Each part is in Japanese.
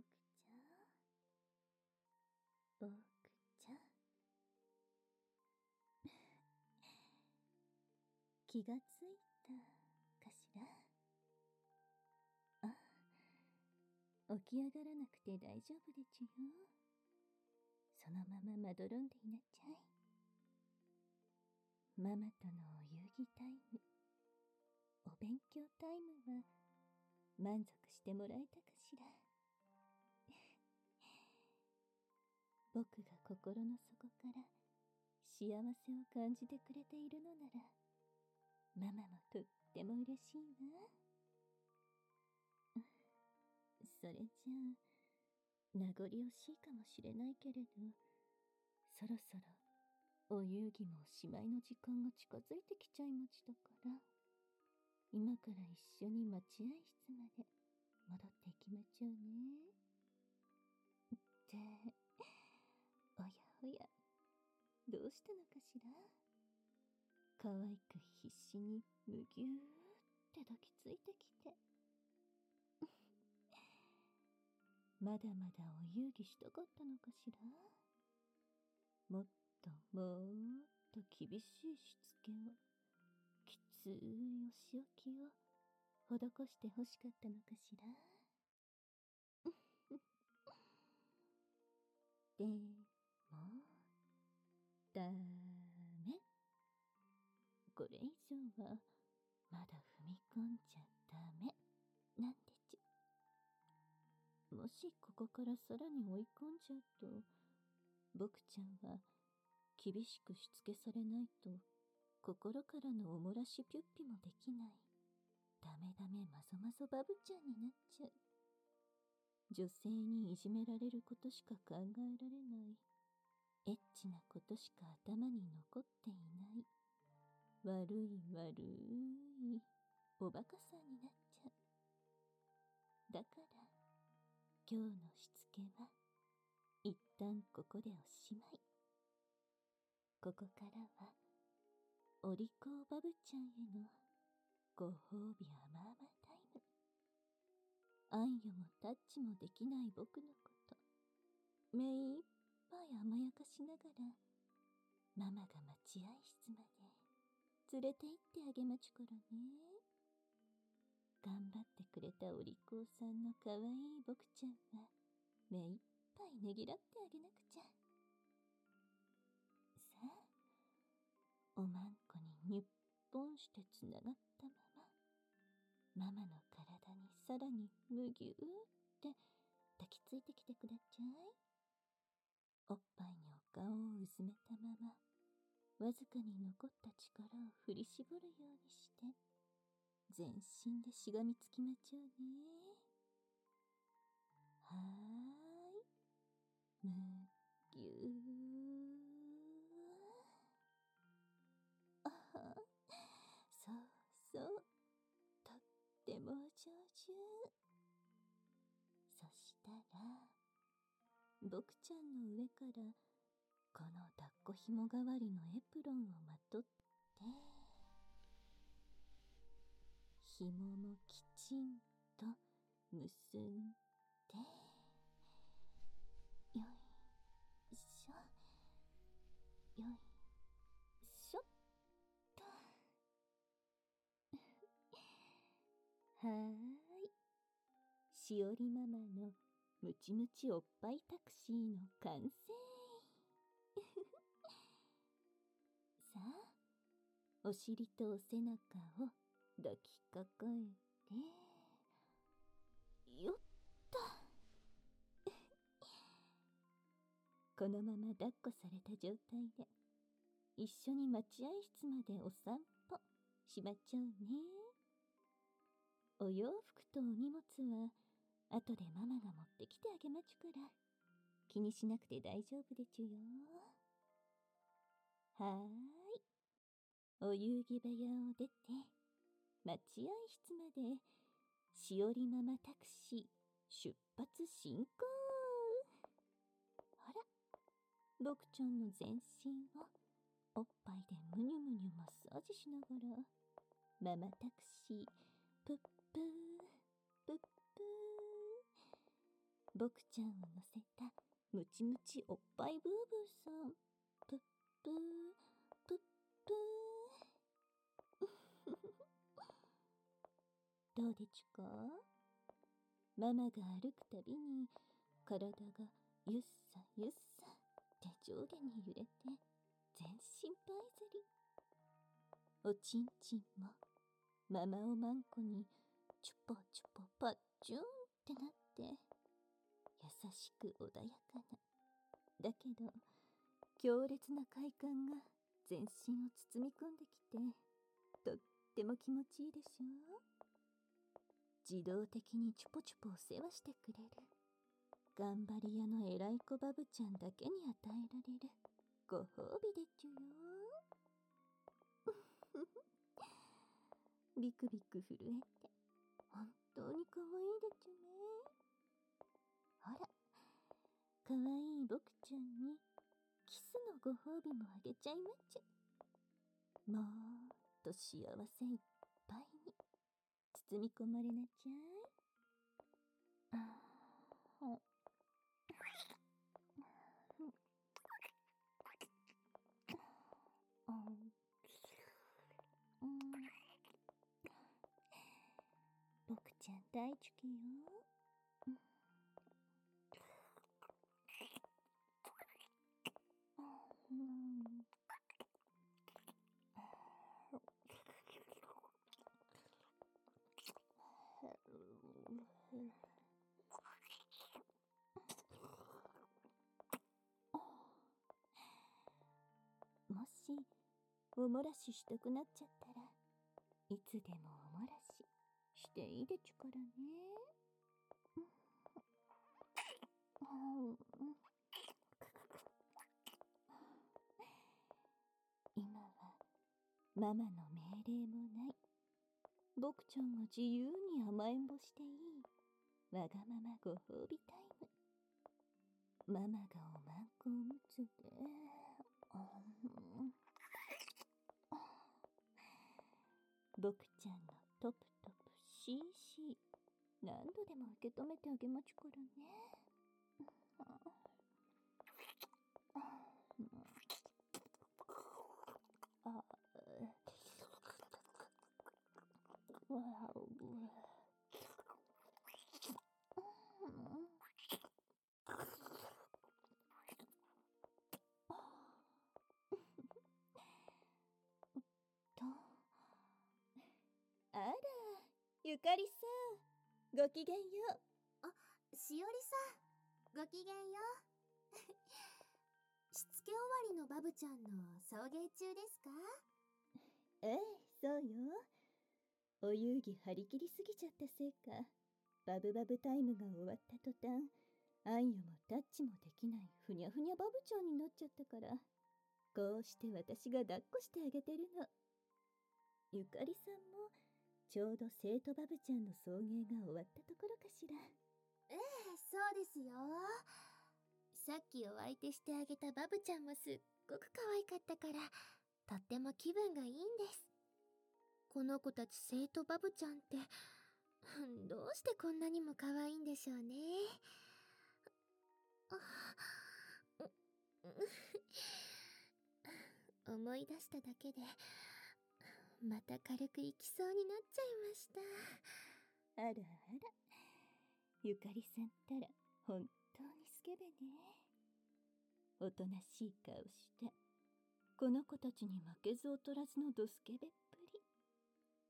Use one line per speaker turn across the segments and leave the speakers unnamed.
僕ちゃん？僕ちゃん？気がついたかしら？あ起き上がらなくて大丈夫でちゅよ。そのまままどろんでいなっちゃい。ママとのお遊戯タイムお勉強タイムは満足してもらえたかしら？僕が心の底から幸せを感じてくれているのならママもとっても嬉しいわ。それじゃあ名残惜しいかもしれないけれどそろそろお遊戯もおしまいの時間が近づいてきちゃいましたから今から一緒に待合室まで戻っていきまちょうね。っておや。どうしたのかしら？可愛く必死にむぎゅーって抱きついてきて。まだまだお遊戯したかったのかしら？もっともっと厳しいしつけをきついお仕置きを施してほしかったのかしら？でダメ。これ以上はまだ踏み込んじゃダメ。なんでちもしここからさらに追い込んじゃうと僕ちゃんは厳しくしつけされないと心からのおもらしぴゅっぴもできない。ダメダメまぞまぞバブちゃんになっちゃう。女性にいじめられることしか考えられない。エッチなことしか頭に残っていない。悪い悪いおバカさんになっちゃうだから今日のしつけは一旦ここでおしまいここからはお利口バブちゃんへのご褒美甘々タイム愛よもタッチもできない僕のこと目いっぱい甘やかしながらママが待合室まで連れて行ってあげまちゅからね。頑張ってくれたお利口さんのかわいい僕ちゃんは目いっぱいねぎらってあげなくちゃ。さあおまんこににっぽんしてつながったままママの体にさらにむぎゅーって抱きついてきてくだちゃい。おっぱいにお顔をうずめたままわずかに残った力を振り絞るようにして全身でしがみつきまちょうね。はーい。むぎゅー。あはそうそう。とってもお上手。そしたら僕ちゃんの上からこの抱っこひも代わりのエプロンをまとって紐もきちんと結んでよいしょよいしょっと。はーい。しおりママのムチムチおっぱいタクシーの完成。さあお尻とお背中を抱きかかえてよっと このまま抱っこされた状態で一緒に待合室までお散歩しまっちゃうね。お洋服とお荷物は後でママが持ってきてあげまちゅから。気にしなくて大丈夫でちゅよ。はーい。お遊戯部屋を出て待合室までしおりママタクシー出発進行。ほら。僕ちゃんの全身をおっぱいでむにゅむにゅマッサージしながらママタクシープップープップー。僕ちゃんを乗せたムチムチおっぱいブーブーさん。プップープップー。どうでちゅか？ママが歩くたびに体がゆっさゆっさって上下に揺れて全身パイズリ。おちんちんもママおまんこにチュポチュポパッチューンってなって。優しく穏やかな。だけど強烈な快感が全身を包み込んできてとっても気持ちいいでしょ自動的にチュポチュポお世話してくれる。頑張り屋の偉い子バブちゃんだけに与えられる。ご褒美でちゅよ ビクビク震えて本当に可愛いでちゅね。可愛い僕ちゃんにキスのご褒美もあげちゃいまち。ゅもっと幸せいっぱいに包み込まれなちゃい。あー僕ちゃん大好きよ。おもらししたくなっちゃったらいつでもおもらししていいでちゅからね。今はママの命令もない。僕ちゃん。が自由に甘えん。ぼしていい。わがままご褒美タイム。ママが受け止めてあげまちからね。あわとあらゆかりさんごきげんよう。
あしおりさん、ごきげんよう。しつけ終わりのバブちゃんの送迎中ですか？
ええそうよ。お遊戯張り切りすぎちゃったせいか。バブバブタイムが終わった途端あんよもタッチもできないふにゃふにゃバブちゃんになっちゃったからこうして私が抱っこしてあげてるの。ゆかりさんもちょうど生徒バブちゃんの送迎が終わったところかしら
ええ、そうですよ。さっきお相手してあげたバブちゃんもすっごく可愛かったから、とっても気分がいいんです。この子たち生徒バブちゃんって、どうしてこんなにも可愛いんでしょうね。思い出しただけで、また軽く行きそうになっちゃいました。
あらあら。ゆかりさんったら本当にスケベね。おとなしい顔してこの子たちに負けず劣らずのドスケベっぷり。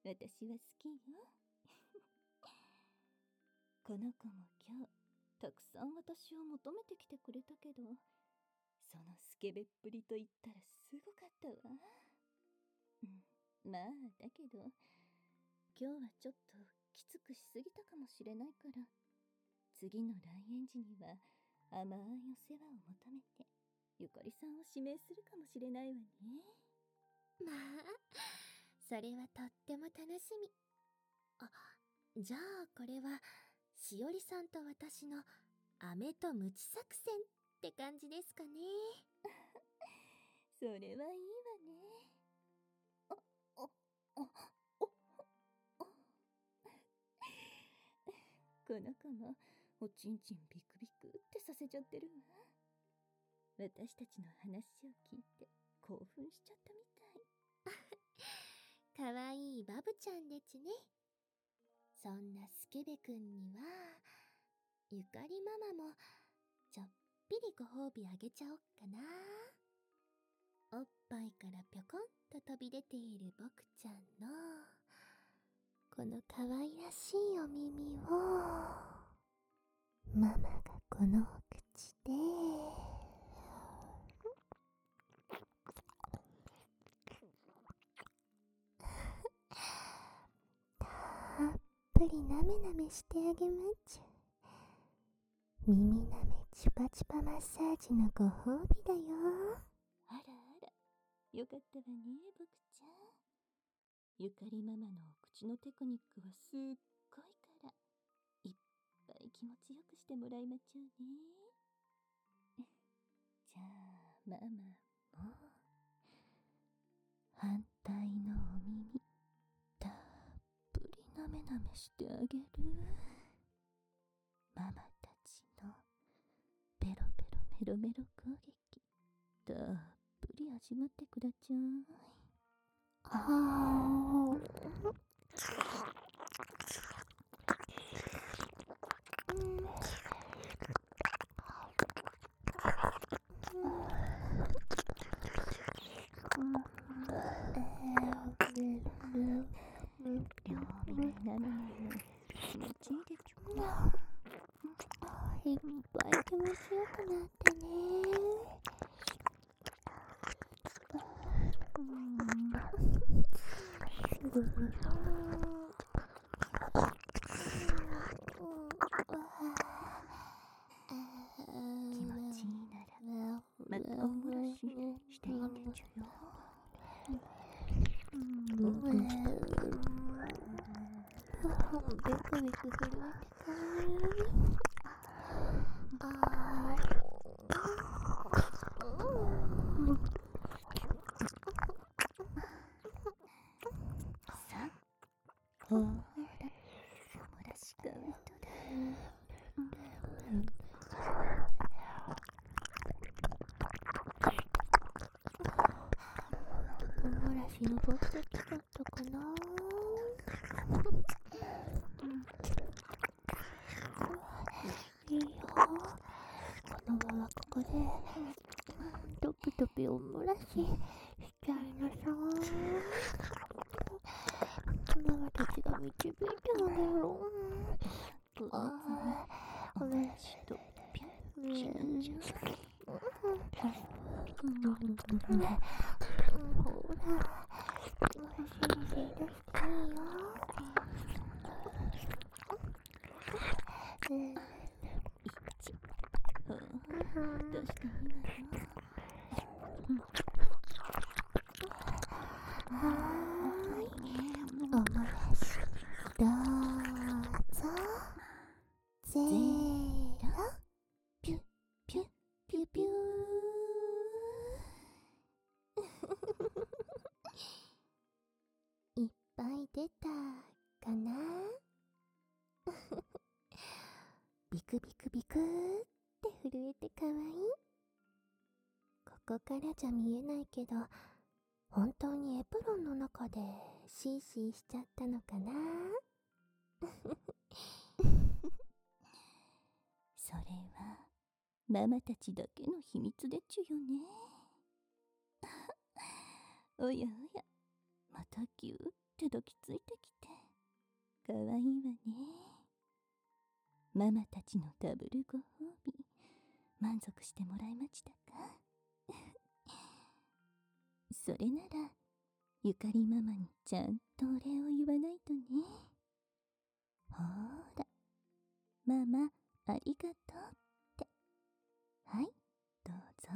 私は好きよ。この子も今日たくさん私を求めてきてくれたけどそのスケベっぷりと言ったらすごかったわ。うん。まあだけど今日はちょっときつくしすぎたかもしれないから次の来園時には甘いお世話を求めてゆかりさんを指名するかもしれないわね
まあ、それはとっても楽しみ。あ、じゃあこれは、しおりさんと私の飴とムチ作戦って感じですかね。
それはいいわねこの子もおちんちんビクビクってさせちゃってるわ。私たちの話を聞いて興奮しちゃったみたい。
かわいいバブちゃんでちね。そんなスケベくんには、ゆかりママも、ちょっぴりご褒美あげちゃおっかな。おっぱいからぴょこんと飛び出ている僕ちゃんの、この可愛らしいお耳を、ママがこのお口で、たっぷりなめなめしてあげまっちゅ。耳なめチュパチュパマッサージのご褒美だよ。
よかったわね、僕ちゃん。ゆかりママの口のテクニックはすっごいから、いっぱい気持ちよくしてもらいまちゅうね。じゃあ、ママも、反対のお耳、たっぷりなめなめしてあげる。ママたちのペロペロメロメロ攻撃、たっり味わってくだちゃい。
あ
両耳なめなめ、気持ちいいでちょ。
いっぱい気持ちよくなってね。
気持ちいいなら、またおもらししていいでちょよ。
ビクビク震えてかわいい。あ
さあ、ほら、おもらしカウントだ。
おもらし登ってきちゃったかな。いいよ。このままここで、ドキドキおもらししちゃいなさい。ママたちが導いてあげろ。
こ
あ
おも
おね
らしとぴょ
うん
んしなっちゃう。
ほら、お尻出していいよ。うん
一、ほう、どうしていいのよ。
からじゃ見えないけど、本当にエプロンの中でシーシーしちゃったのかな？
それは、ママたちだけの秘密でちゅよね。おやおや、またぎゅーって抱きついてきて。かわいいわね。ママたちのダブルご褒美、満足してもらいましたか？それなら、ゆかりママにちゃんとお礼を言わないとね。ほーら、ママ、ありがとうって。はい、どうぞ。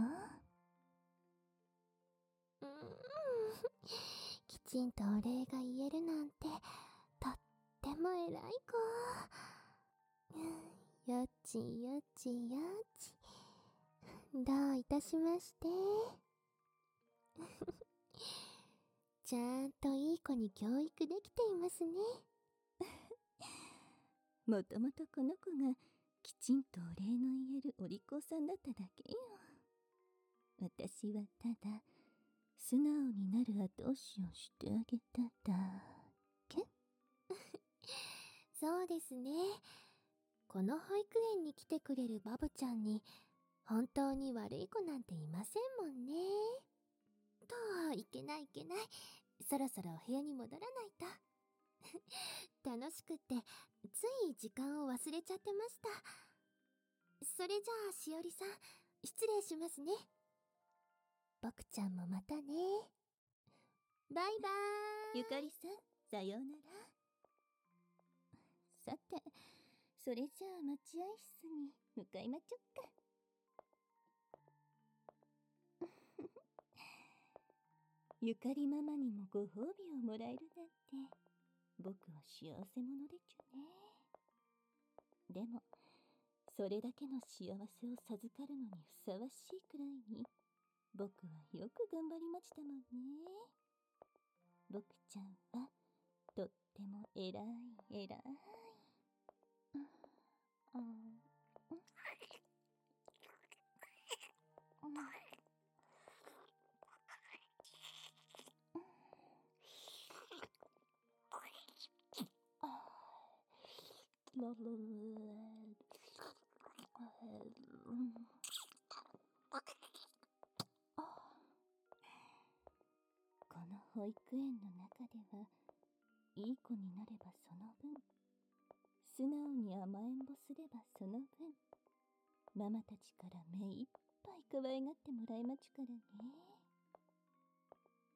うーん きちんとお礼が言えるなんて、とっても偉い子。よちよちよち。どういたしまして。ちゃんといい子に教育できていますね。
もともとこの子がきちんとお礼の言えるお利口さんだっただけよ。私はただ素直になる後押しをしてあげただけ。
そうですね。この保育園に来てくれるバブちゃんに本当に悪い子なんていませんもんねといけないいけない。そろそろお部屋に戻らないと。楽しくってつい時間を忘れちゃってました。それじゃあしおりさん失礼しますね。僕ちゃんもまたね。バイバーイ。
ゆかりさんさようなら。さてそれじゃあ待合室に向かいまちょっかゆかりママにもご褒美をもらえるなんて。僕は幸せ者でちゅね。でもそれだけの幸せを授かるのにふさわしいくらいに僕はよく頑張りましたもんね。僕ちゃんはとっても偉い偉い。うん。うん。この保育園の中ではいい子になればその分素直に甘えんぼすればその分ママたちから目いっぱい可愛がってもらえまちからね。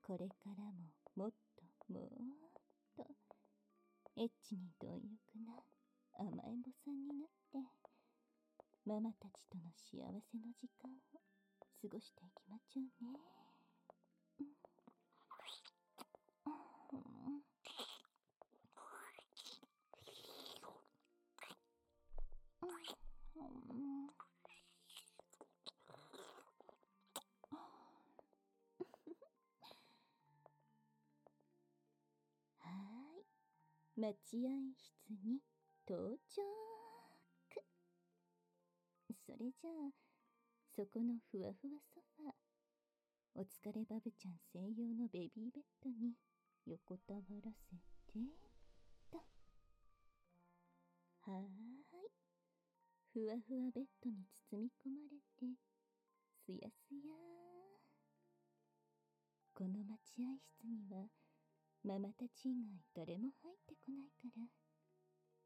これからももっともっとエッチに貪欲な甘えんぼさんになってママたちとの幸せの時間を過ごしていきまちょうね。うんうんはーい。待合室に到着それじゃあそこのふわふわソファーお疲れバブちゃん専用のベビーベッドに横たわらせて。とはーい。ふわふわベッドに包み込まれてすやすやこの待合室にはママたち以外誰も入ってこないから。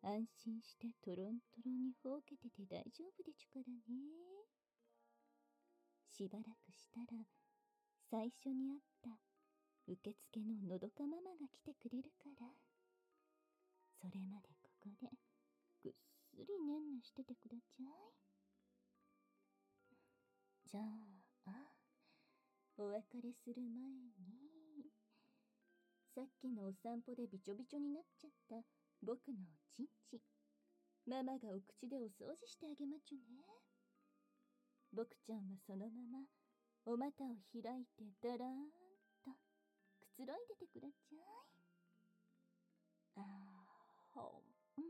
安心してトロントロンにほうけてて大丈夫でちゅからね。しばらくしたら最初に会った受付ののどかママが来てくれるから。それまでここでぐっすりねんねしててくだちゃい。じゃあお別れする前にさっきのお散歩でびちょびちょになっちゃった僕のおちんちんママがお口でお掃除してあげまちゅね。僕ちゃんはそのままお股を開いてだらーんとくつろいでてくだちゃい。あーほん。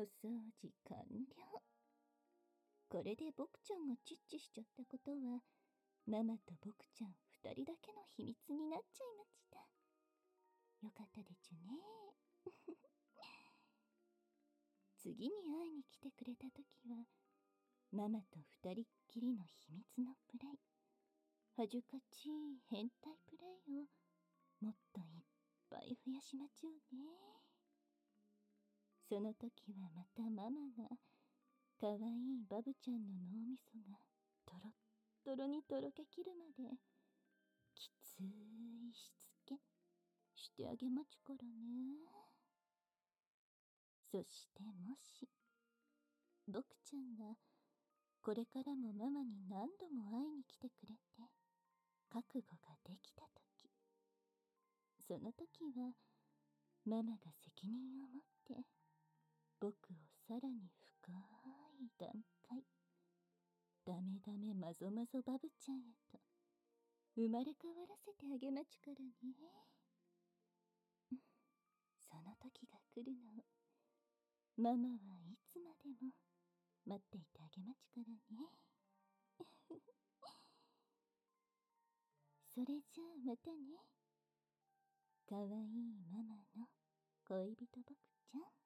お掃除完了。これで僕ちゃんがチッチしちゃったことはママと僕ちゃん二人だけの秘密になっちゃいました。よかったでちゅね。次に会いに来てくれた時はママと二人っきりの秘密のプレイ。恥ずかしい変態プレイをもっといっぱい増やしまちょうね。その時はまたママがかわいいバブちゃんの脳みそがとろっとろにとろけきるまできついしつけしてあげまちゅからね。そしてもし僕ちゃんがこれからもママに何度も会いに来てくれて覚悟ができた時。その時はママが責任を持って僕をさらに深い段階ダメダメまぞまぞバブちゃんへと生まれ変わらせてあげまちゅからね。その時が来るのママはいつまでも待っていてあげまちゅからね。それじゃあまたね。かわいいママの恋人僕ちゃん。